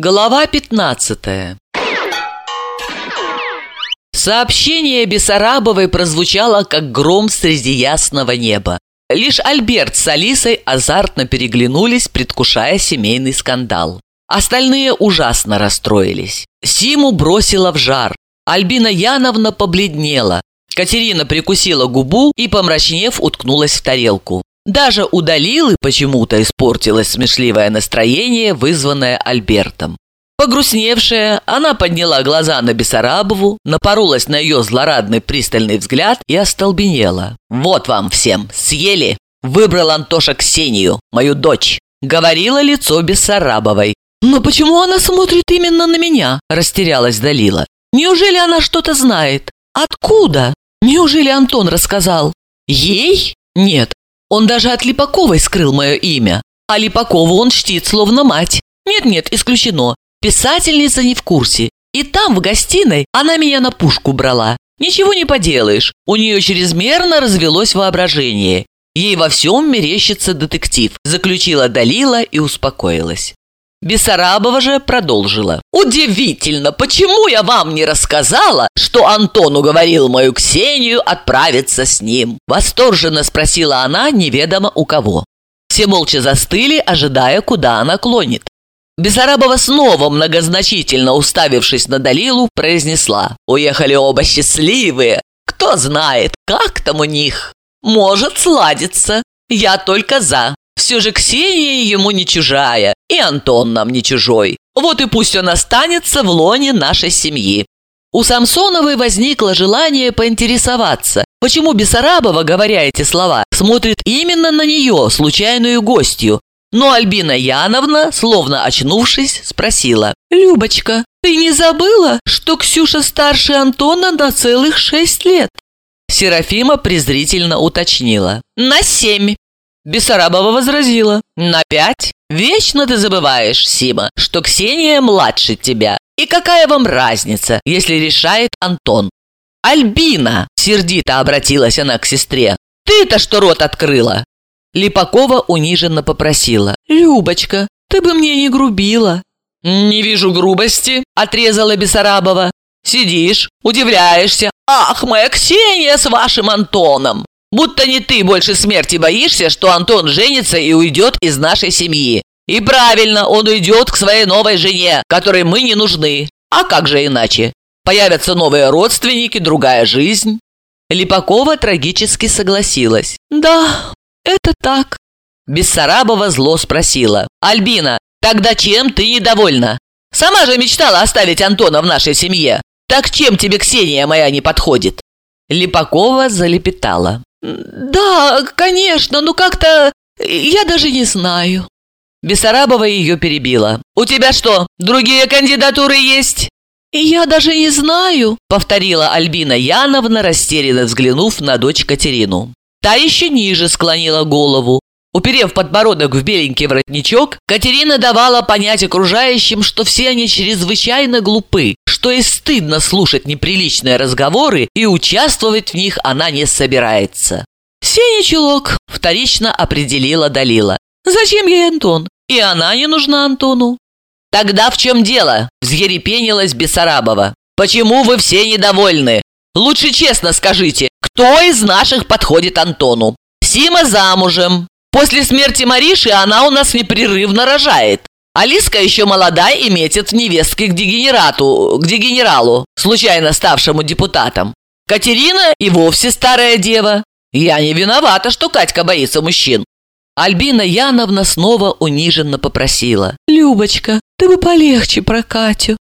Глава 15 Сообщение Бессарабовой прозвучало, как гром среди ясного неба. Лишь Альберт с Алисой азартно переглянулись, предвкушая семейный скандал. Остальные ужасно расстроились. Симу бросила в жар. Альбина Яновна побледнела. Катерина прикусила губу и, помрачнев, уткнулась в тарелку. Даже у Далилы почему-то испортилось смешливое настроение, вызванное Альбертом. Погрустневшая, она подняла глаза на Бессарабову, напоролась на ее злорадный пристальный взгляд и остолбенела. «Вот вам всем, съели! Выбрал Антоша Ксению, мою дочь!» Говорило лицо Бессарабовой. «Но почему она смотрит именно на меня?» – растерялась Далила. «Неужели она что-то знает? Откуда? Неужели Антон рассказал? Ей? Нет, он даже от Липаковой скрыл мое имя. А Липакову он чтит, словно мать. Нет-нет, исключено. Писательница не в курсе. И там, в гостиной, она меня на пушку брала. Ничего не поделаешь. У нее чрезмерно развелось воображение. Ей во всем мерещится детектив, заключила Далила и успокоилась. Бессарабова же продолжила. «Удивительно, почему я вам не рассказала, что Антон уговорил мою Ксению отправиться с ним?» Восторженно спросила она неведомо у кого. Все молча застыли, ожидая, куда она клонит. Бессарабова снова, многозначительно уставившись на Далилу, произнесла. «Уехали оба счастливые. Кто знает, как там у них? Может сладиться. Я только за. Все же Ксения ему не чужая, и Антон нам не чужой. Вот и пусть он останется в лоне нашей семьи. У Самсоновой возникло желание поинтересоваться, почему Бессарабова, говоря эти слова, смотрит именно на нее, случайную гостью. Но Альбина Яновна, словно очнувшись, спросила. «Любочка, ты не забыла, что Ксюша старше Антона на целых шесть лет?» Серафима презрительно уточнила. «На семь». Бессарабова возразила. «На пять? Вечно ты забываешь, Сима, что Ксения младше тебя. И какая вам разница, если решает Антон?» «Альбина!» – сердито обратилась она к сестре. «Ты-то что рот открыла?» Липакова униженно попросила. «Любочка, ты бы мне не грубила». «Не вижу грубости», – отрезала Бессарабова. «Сидишь, удивляешься. Ах, моя Ксения с вашим Антоном! Будто не ты больше смерти боишься, что Антон женится и уйдет из нашей семьи. И правильно, он уйдет к своей новой жене, которой мы не нужны. А как же иначе? Появятся новые родственники, другая жизнь. Липакова трагически согласилась. Да, это так. Бессарабова зло спросила. Альбина, тогда чем ты недовольна? Сама же мечтала оставить Антона в нашей семье. Так чем тебе Ксения моя не подходит? Липакова залепетала. «Да, конечно, но как-то... я даже не знаю». Бессарабова ее перебила. «У тебя что, другие кандидатуры есть?» «Я даже не знаю», — повторила Альбина Яновна, растерянно взглянув на дочь Катерину. Та еще ниже склонила голову. Уперев подбородок в беленький воротничок, Катерина давала понять окружающим, что все они чрезвычайно глупы, что и стыдно слушать неприличные разговоры, и участвовать в них она не собирается. «Сеня чулок», – вторично определила Далила. «Зачем ей Антон? И она не нужна Антону». «Тогда в чем дело?» – взъерепенилась Бессарабова. «Почему вы все недовольны? Лучше честно скажите, кто из наших подходит Антону? Сима замужем. После смерти Мариши она у нас непрерывно рожает. Алиска еще молода и метит невестки к дегенерату, к дегенералу, случайно ставшему депутатом. Катерина и вовсе старая дева. Я не виновата, что Катька боится мужчин. Альбина Яновна снова униженно попросила. «Любочка, ты бы полегче про Катю».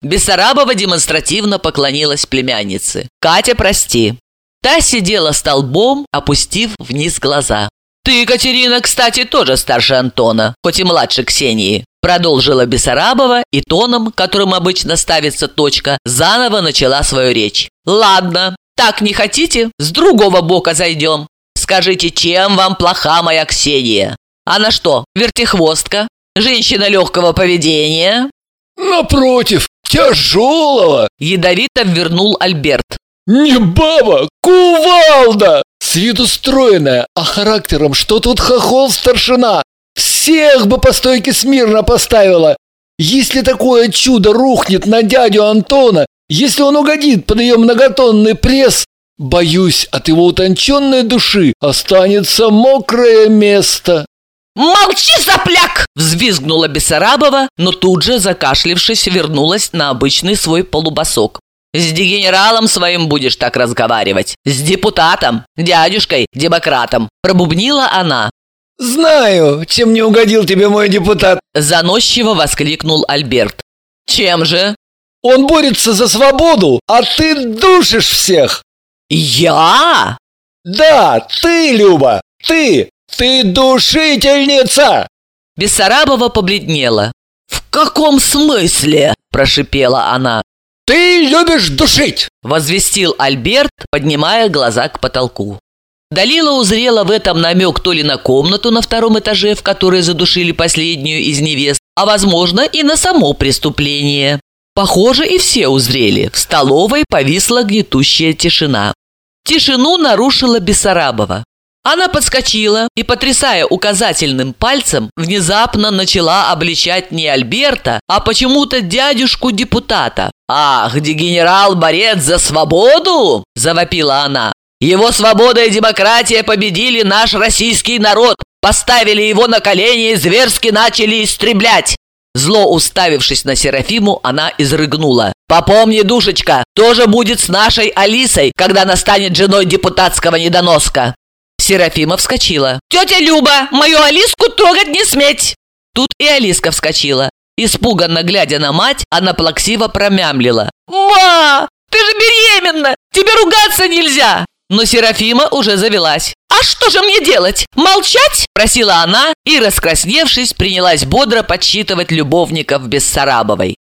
Бессарабова демонстративно поклонилась племяннице. «Катя, прости». Та сидела столбом, опустив вниз глаза. «Ты, Катерина, кстати, тоже старше Антона, хоть и младше Ксении. Продолжила Бессарабова и тоном, которым обычно ставится точка, заново начала свою речь. «Ладно, так не хотите? С другого бока зайдем. Скажите, чем вам плоха моя Ксения? Она что, вертихвостка? Женщина легкого поведения?» «Напротив, тяжелого!» Ядовито вернул Альберт. «Не баба, кувалда! С виду стройная, а характером что тут хохол старшина? Всех бы по стойке смирно поставила. Если такое чудо рухнет на дядю Антона, если он угодит под ее многотонный пресс, боюсь, от его утонченной души останется мокрое место. «Молчи, сопляк!» – взвизгнула Бессарабова, но тут же, закашлившись, вернулась на обычный свой полубосок. «С дегенералом своим будешь так разговаривать. С депутатом, дядюшкой, демократом!» – пробубнила она. «Знаю, чем не угодил тебе мой депутат!» – заносчиво воскликнул Альберт. «Чем же?» «Он борется за свободу, а ты душишь всех!» «Я?» «Да, ты, Люба, ты! Ты душительница!» Бессарабова побледнела. «В каком смысле?» – прошипела она. «Ты любишь душить!» – возвестил Альберт, поднимая глаза к потолку. Далила узрела в этом намек то ли на комнату на втором этаже, в которой задушили последнюю из невест, а, возможно, и на само преступление. Похоже, и все узрели. В столовой повисла гнетущая тишина. Тишину нарушила Бессарабова. Она подскочила и, потрясая указательным пальцем, внезапно начала обличать не Альберта, а почему-то дядюшку депутата. «Ах, дегенерал-борец за свободу!» – завопила она. «Его свобода и демократия победили наш российский народ, поставили его на колени и зверски начали истреблять!» Зло уставившись на Серафиму, она изрыгнула. «Попомни, душечка, тоже будет с нашей Алисой, когда она станет женой депутатского недоноска!» Серафима вскочила. «Тетя Люба, мою Алиску трогать не сметь!» Тут и Алиска вскочила. Испуганно глядя на мать, она плаксиво промямлила. «Ма, ты же беременна! Тебе ругаться нельзя!» Но Серафима уже завелась. «А что же мне делать? Молчать?» – просила она и, раскрасневшись, принялась бодро подсчитывать любовников Бессарабовой.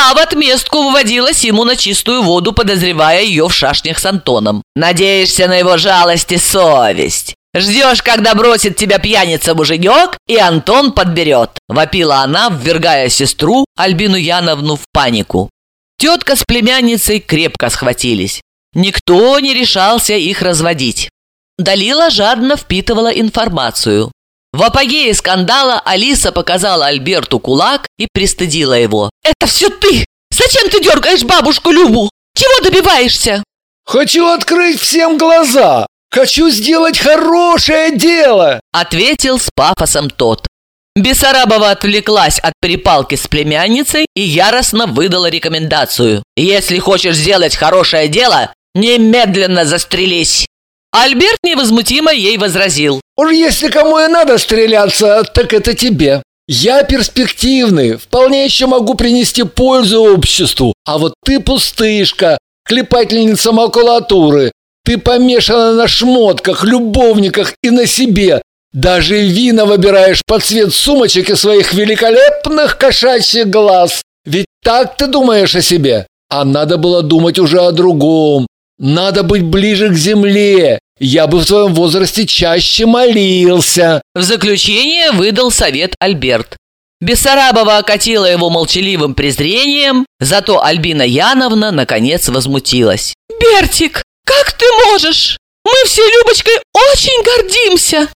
Та в отместку выводила Симу на чистую воду, подозревая ее в шашнях с Антоном. «Надеешься на его жалость и совесть. Ждешь, когда бросит тебя пьяница-муженек, и Антон подберет», – вопила она, ввергая сестру Альбину Яновну в панику. Тетка с племянницей крепко схватились. Никто не решался их разводить. Далила жадно впитывала информацию. В апогее скандала Алиса показала Альберту кулак и пристыдила его. «Это все ты! Зачем ты дергаешь бабушку Любу? Чего добиваешься?» «Хочу открыть всем глаза! Хочу сделать хорошее дело!» Ответил с пафосом тот. Бессарабова отвлеклась от перепалки с племянницей и яростно выдала рекомендацию. «Если хочешь сделать хорошее дело, немедленно застрелись!» Альберт невозмутимо ей возразил. «Уж если кому и надо стреляться, так это тебе. Я перспективный, вполне еще могу принести пользу обществу, а вот ты пустышка, клепательница макулатуры. Ты помешана на шмотках, любовниках и на себе. Даже вина выбираешь под цвет сумочек и своих великолепных кошачьих глаз. Ведь так ты думаешь о себе? А надо было думать уже о другом, надо быть ближе к земле. Я бы в твоем возрасте чаще молился. В заключение выдал совет Альберт. Бессарабова окатила его молчаливым презрением, зато Альбина Яновна наконец возмутилась. «Бертик, как ты можешь? Мы все Любочкой очень гордимся!»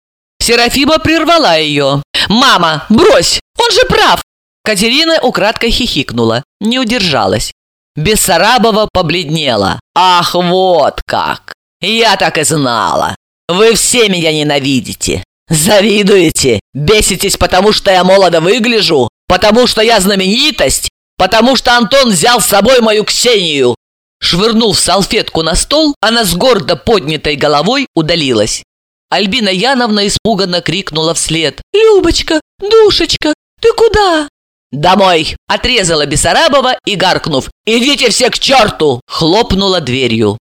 Серафима прервала ее. «Мама, брось! Он же прав!» Катерина украдкой хихикнула, не удержалась. Бессарабова побледнела. «Ах, вот как! Я так и знала! Вы все меня ненавидите! Завидуете! Беситесь, потому что я молодо выгляжу! Потому что я знаменитость! Потому что Антон взял с собой мою Ксению!» Швырнув салфетку на стол, она с гордо поднятой головой удалилась. Альбина Яновна испуганно крикнула вслед. «Любочка, душечка, ты куда?» «Домой!» – отрезала Бессарабова и, гаркнув «Идите все к черту!» – хлопнула дверью.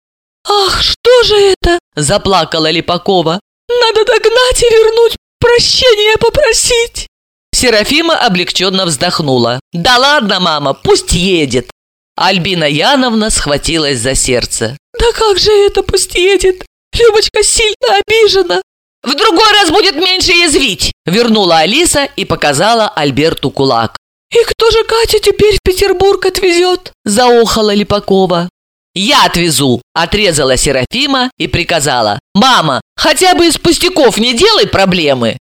«Ах, что же это?» – заплакала Липакова. «Надо догнать и вернуть, прощения попросить!» Серафима облегченно вздохнула. «Да ладно, мама, пусть едет!» Альбина Яновна схватилась за сердце. «Да как же это пусть едет? Любочка сильно обижена!» «В другой раз будет меньше язвить!» Вернула Алиса и показала Альберту кулак. «И кто же Катю теперь в Петербург отвезет?» – заохала Липакова. «Я отвезу!» – отрезала Серафима и приказала. «Мама, хотя бы из пустяков не делай проблемы!»